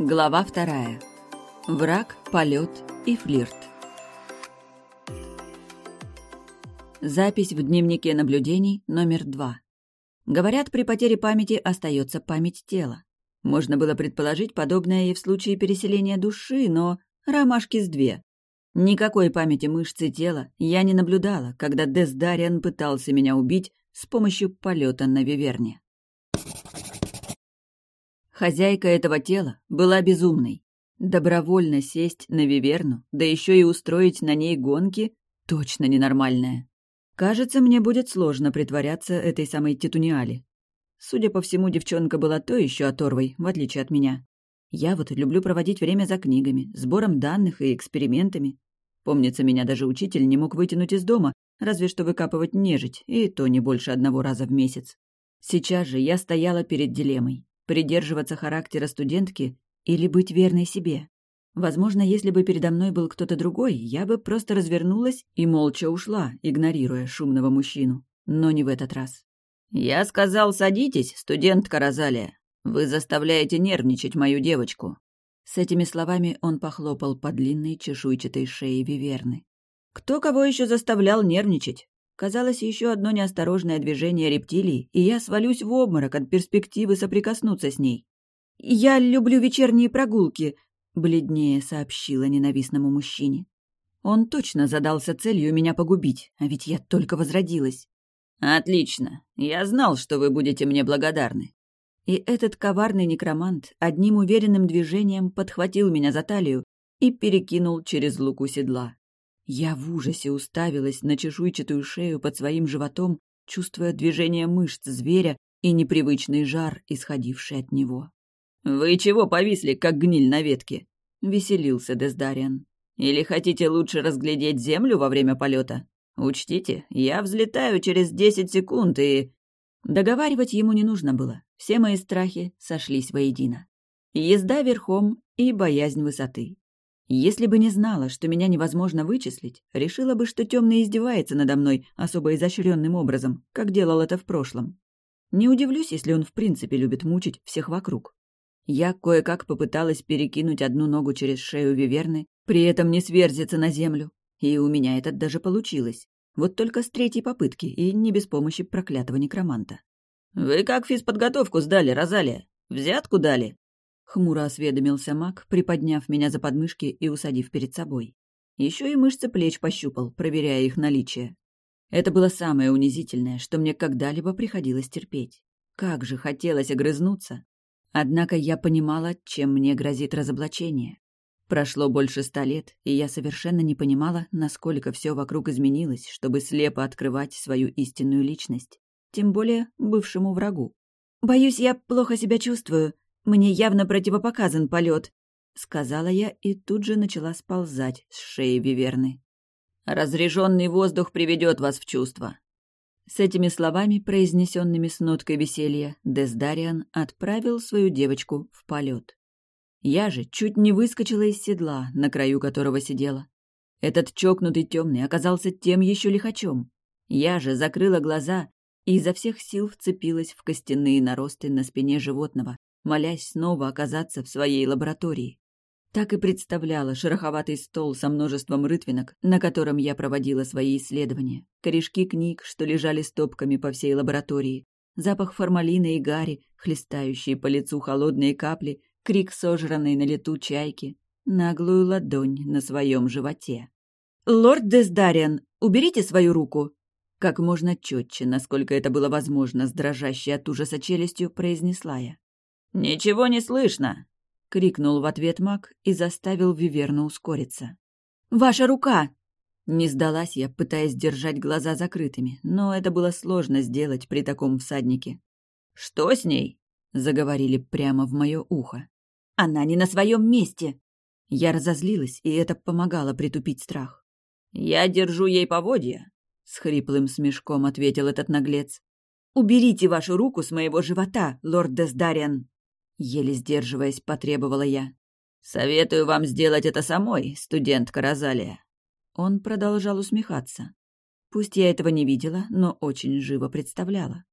Глава вторая. Враг, полет и флирт. Запись в дневнике наблюдений номер два. Говорят, при потере памяти остается память тела. Можно было предположить подобное и в случае переселения души, но ромашки с две. Никакой памяти мышцы тела я не наблюдала, когда Дездариан пытался меня убить с помощью полета на Виверне. Хозяйка этого тела была безумной. Добровольно сесть на Виверну, да еще и устроить на ней гонки, точно ненормальная. Кажется, мне будет сложно притворяться этой самой Титуниали. Судя по всему, девчонка была то еще оторвой, в отличие от меня. Я вот люблю проводить время за книгами, сбором данных и экспериментами. Помнится, меня даже учитель не мог вытянуть из дома, разве что выкапывать нежить, и то не больше одного раза в месяц. Сейчас же я стояла перед дилеммой придерживаться характера студентки или быть верной себе. Возможно, если бы передо мной был кто-то другой, я бы просто развернулась и молча ушла, игнорируя шумного мужчину. Но не в этот раз. «Я сказал, садитесь, студентка Розалия. Вы заставляете нервничать мою девочку». С этими словами он похлопал по длинной чешуйчатой шее Виверны. Кто кого еще заставлял нервничать? Казалось, еще одно неосторожное движение рептилии, и я свалюсь в обморок от перспективы соприкоснуться с ней. «Я люблю вечерние прогулки», — бледнее сообщила ненавистному мужчине. Он точно задался целью меня погубить, а ведь я только возродилась. «Отлично. Я знал, что вы будете мне благодарны». И этот коварный некромант одним уверенным движением подхватил меня за талию и перекинул через луку седла. Я в ужасе уставилась на чешуйчатую шею под своим животом, чувствуя движение мышц зверя и непривычный жар, исходивший от него. «Вы чего повисли, как гниль на ветке?» — веселился Дездариан. «Или хотите лучше разглядеть землю во время полета? Учтите, я взлетаю через десять секунд и...» Договаривать ему не нужно было. Все мои страхи сошлись воедино. Езда верхом и боязнь высоты. Если бы не знала, что меня невозможно вычислить, решила бы, что темный издевается надо мной особо изощренным образом, как делал это в прошлом. Не удивлюсь, если он в принципе любит мучить всех вокруг. Я кое-как попыталась перекинуть одну ногу через шею Виверны, при этом не сверзиться на землю. И у меня это даже получилось. Вот только с третьей попытки и не без помощи проклятого некроманта. «Вы как физподготовку сдали, Розалия? Взятку дали?» Хмуро осведомился маг, приподняв меня за подмышки и усадив перед собой. Еще и мышцы плеч пощупал, проверяя их наличие. Это было самое унизительное, что мне когда-либо приходилось терпеть. Как же хотелось огрызнуться. Однако я понимала, чем мне грозит разоблачение. Прошло больше ста лет, и я совершенно не понимала, насколько все вокруг изменилось, чтобы слепо открывать свою истинную личность. Тем более бывшему врагу. «Боюсь, я плохо себя чувствую», мне явно противопоказан полет, сказала я и тут же начала сползать с шеи Виверны. Разреженный воздух приведет вас в чувство. С этими словами, произнесенными с ноткой веселья, Дездариан отправил свою девочку в полет. Я же чуть не выскочила из седла, на краю которого сидела. Этот чокнутый темный оказался тем еще лихачом. Я же закрыла глаза и изо всех сил вцепилась в костяные наросты на спине животного, молясь снова оказаться в своей лаборатории. Так и представляла шероховатый стол со множеством рытвинок, на котором я проводила свои исследования, корешки книг, что лежали стопками по всей лаборатории, запах формалина и гари, хлестающие по лицу холодные капли, крик сожранной на лету чайки, наглую ладонь на своем животе. «Лорд Дездариан, уберите свою руку!» Как можно четче, насколько это было возможно, с дрожащей от ужаса челюстью, произнесла я. «Ничего не слышно!» — крикнул в ответ маг и заставил Виверну ускориться. «Ваша рука!» Не сдалась я, пытаясь держать глаза закрытыми, но это было сложно сделать при таком всаднике. «Что с ней?» — заговорили прямо в мое ухо. «Она не на своем месте!» Я разозлилась, и это помогало притупить страх. «Я держу ей поводья», — с хриплым смешком ответил этот наглец. «Уберите вашу руку с моего живота, лорд Дездариан!» Еле сдерживаясь, потребовала я. «Советую вам сделать это самой, студентка Розалия». Он продолжал усмехаться. Пусть я этого не видела, но очень живо представляла.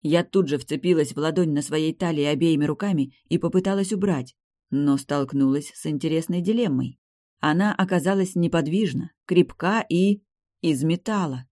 Я тут же вцепилась в ладонь на своей талии обеими руками и попыталась убрать. но столкнулась с интересной дилеммой. Она оказалась неподвижна, крепка и... из металла.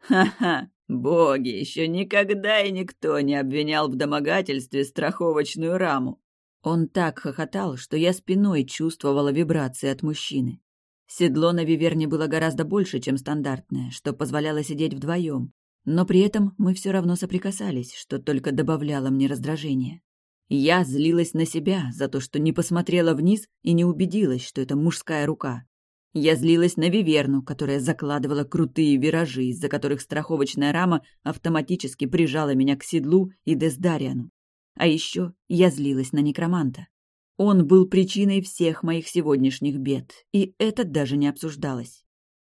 «Ха-ха! Боги, еще никогда и никто не обвинял в домогательстве страховочную раму!» Он так хохотал, что я спиной чувствовала вибрации от мужчины. Седло на Виверне было гораздо больше, чем стандартное, что позволяло сидеть вдвоем. Но при этом мы все равно соприкасались, что только добавляло мне раздражения. Я злилась на себя за то, что не посмотрела вниз и не убедилась, что это мужская рука. Я злилась на Виверну, которая закладывала крутые виражи, из-за которых страховочная рама автоматически прижала меня к седлу и Дездариану. А еще я злилась на некроманта. Он был причиной всех моих сегодняшних бед, и это даже не обсуждалось.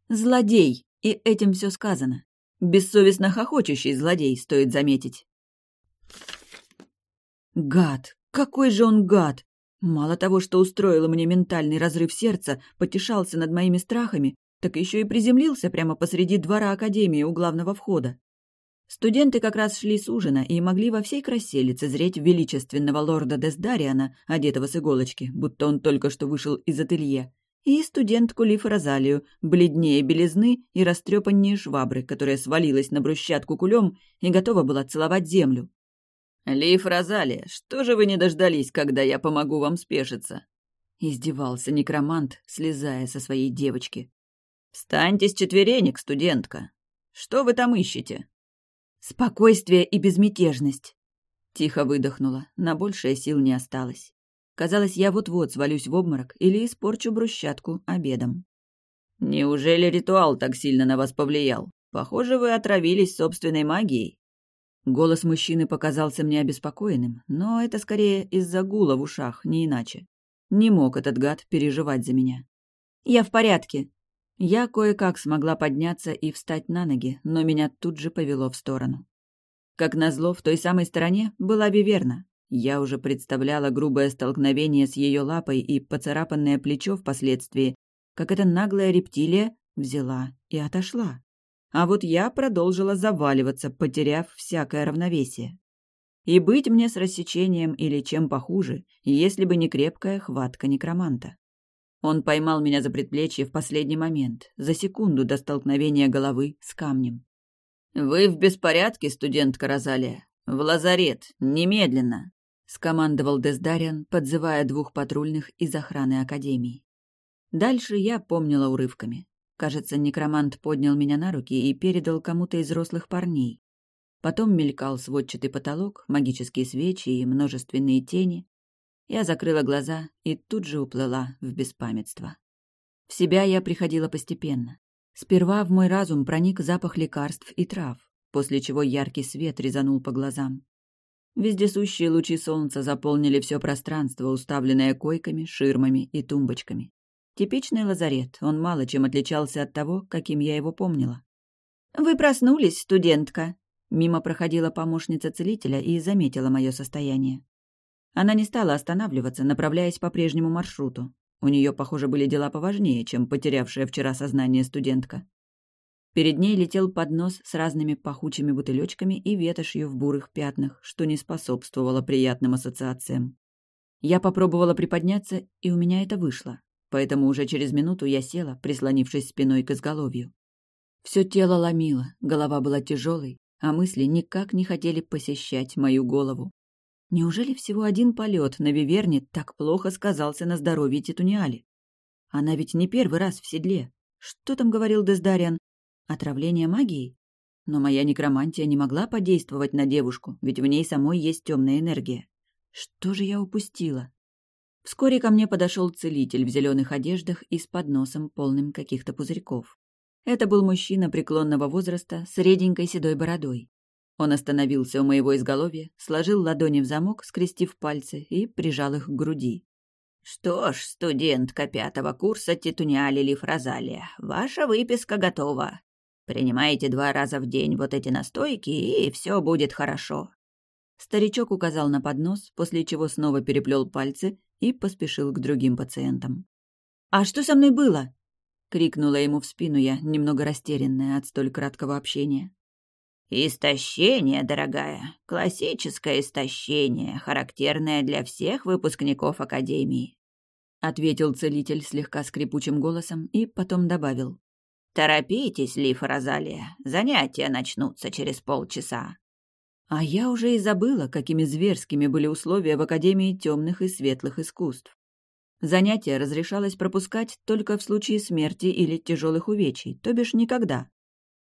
Злодей, и этим все сказано. Бессовестно хохочущий злодей, стоит заметить. Гад! Какой же он гад! Мало того, что устроил мне ментальный разрыв сердца, потешался над моими страхами, так еще и приземлился прямо посреди двора Академии у главного входа. Студенты как раз шли с ужина и могли во всей красе лицезреть величественного лорда Десдариана, одетого с иголочки, будто он только что вышел из ателье, и студентку Лиф Розалию, бледнее белизны и растрепаннее швабры, которая свалилась на брусчатку кулем и готова была целовать землю. «Лиф Розалия, что же вы не дождались, когда я помогу вам спешиться?» Издевался некромант, слезая со своей девочки. «Встаньте с четверенек, студентка. Что вы там ищете?» «Спокойствие и безмятежность», — тихо выдохнула, на большее сил не осталось. Казалось, я вот-вот свалюсь в обморок или испорчу брусчатку обедом. «Неужели ритуал так сильно на вас повлиял? Похоже, вы отравились собственной магией». Голос мужчины показался мне обеспокоенным, но это скорее из-за гула в ушах, не иначе. Не мог этот гад переживать за меня. «Я в порядке». Я кое-как смогла подняться и встать на ноги, но меня тут же повело в сторону. Как назло, в той самой стороне была Виверна. Я уже представляла грубое столкновение с ее лапой и поцарапанное плечо впоследствии, как эта наглая рептилия взяла и отошла. А вот я продолжила заваливаться, потеряв всякое равновесие. И быть мне с рассечением или чем похуже, если бы не крепкая хватка некроманта. Он поймал меня за предплечье в последний момент, за секунду до столкновения головы с камнем. «Вы в беспорядке, студентка Розалия? В лазарет, немедленно!» — скомандовал Дездариан, подзывая двух патрульных из охраны Академии. Дальше я помнила урывками. Кажется, некромант поднял меня на руки и передал кому-то из взрослых парней. Потом мелькал сводчатый потолок, магические свечи и множественные тени. Я закрыла глаза и тут же уплыла в беспамятство. В себя я приходила постепенно. Сперва в мой разум проник запах лекарств и трав, после чего яркий свет резанул по глазам. Вездесущие лучи солнца заполнили все пространство, уставленное койками, ширмами и тумбочками. Типичный лазарет, он мало чем отличался от того, каким я его помнила. «Вы проснулись, студентка?» Мимо проходила помощница целителя и заметила мое состояние. Она не стала останавливаться, направляясь по прежнему маршруту. У нее, похоже, были дела поважнее, чем потерявшая вчера сознание студентка. Перед ней летел поднос с разными пахучими бутылечками и ветошью в бурых пятнах, что не способствовало приятным ассоциациям. Я попробовала приподняться, и у меня это вышло поэтому уже через минуту я села, прислонившись спиной к изголовью. Все тело ломило, голова была тяжелой, а мысли никак не хотели посещать мою голову. Неужели всего один полет на Виверне так плохо сказался на здоровье Титуниали? Она ведь не первый раз в седле. Что там говорил Дездариан? Отравление магией? Но моя некромантия не могла подействовать на девушку, ведь в ней самой есть темная энергия. Что же я упустила? Вскоре ко мне подошел целитель в зеленых одеждах и с подносом, полным каких-то пузырьков. Это был мужчина преклонного возраста с реденькой седой бородой. Он остановился у моего изголовья, сложил ладони в замок, скрестив пальцы и прижал их к груди. «Что ж, студентка пятого курса Титуниали Лифразалия, ваша выписка готова. Принимайте два раза в день вот эти настойки, и все будет хорошо». Старичок указал на поднос, после чего снова переплел пальцы и поспешил к другим пациентам. «А что со мной было?» — крикнула ему в спину я, немного растерянная от столь краткого общения. «Истощение, дорогая, классическое истощение, характерное для всех выпускников Академии», — ответил целитель слегка скрипучим голосом и потом добавил. «Торопитесь, Лиф и Розалия, занятия начнутся через полчаса». А я уже и забыла, какими зверскими были условия в Академии темных и светлых искусств. Занятия разрешалось пропускать только в случае смерти или тяжелых увечий, то бишь никогда.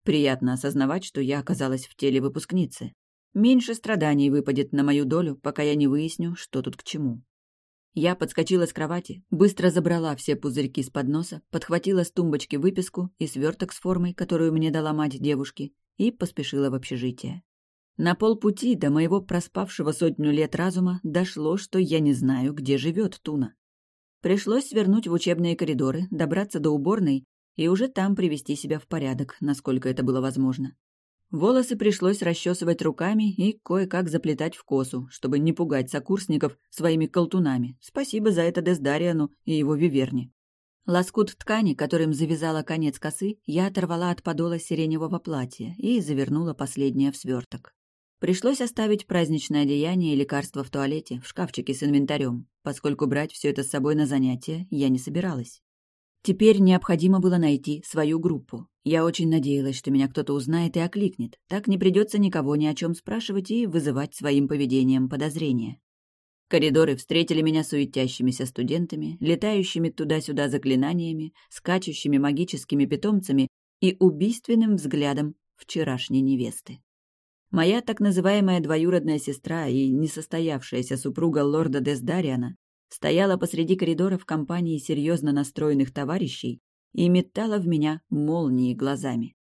Приятно осознавать, что я оказалась в теле выпускницы. Меньше страданий выпадет на мою долю, пока я не выясню, что тут к чему. Я подскочила с кровати, быстро забрала все пузырьки с подноса, подхватила с тумбочки выписку и сверток с формой, которую мне дала мать девушки, и поспешила в общежитие. На полпути до моего проспавшего сотню лет разума дошло, что я не знаю, где живет Туна. Пришлось свернуть в учебные коридоры, добраться до уборной и уже там привести себя в порядок, насколько это было возможно. Волосы пришлось расчесывать руками и кое-как заплетать в косу, чтобы не пугать сокурсников своими колтунами. Спасибо за это Дездариану и его виверне. Лоскут ткани, которым завязала конец косы, я оторвала от подола сиреневого платья и завернула последнее в сверток. Пришлось оставить праздничное одеяние и лекарства в туалете, в шкафчике с инвентарем, поскольку брать все это с собой на занятия я не собиралась. Теперь необходимо было найти свою группу. Я очень надеялась, что меня кто-то узнает и окликнет. Так не придется никого ни о чем спрашивать и вызывать своим поведением подозрения. Коридоры встретили меня суетящимися студентами, летающими туда-сюда заклинаниями, скачущими магическими питомцами и убийственным взглядом вчерашней невесты. Моя так называемая двоюродная сестра и несостоявшаяся супруга лорда Дездариана стояла посреди коридора в компании серьезно настроенных товарищей и метала в меня молнии глазами.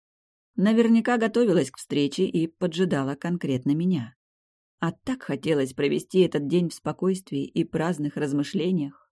Наверняка готовилась к встрече и поджидала конкретно меня. А так хотелось провести этот день в спокойствии и праздных размышлениях.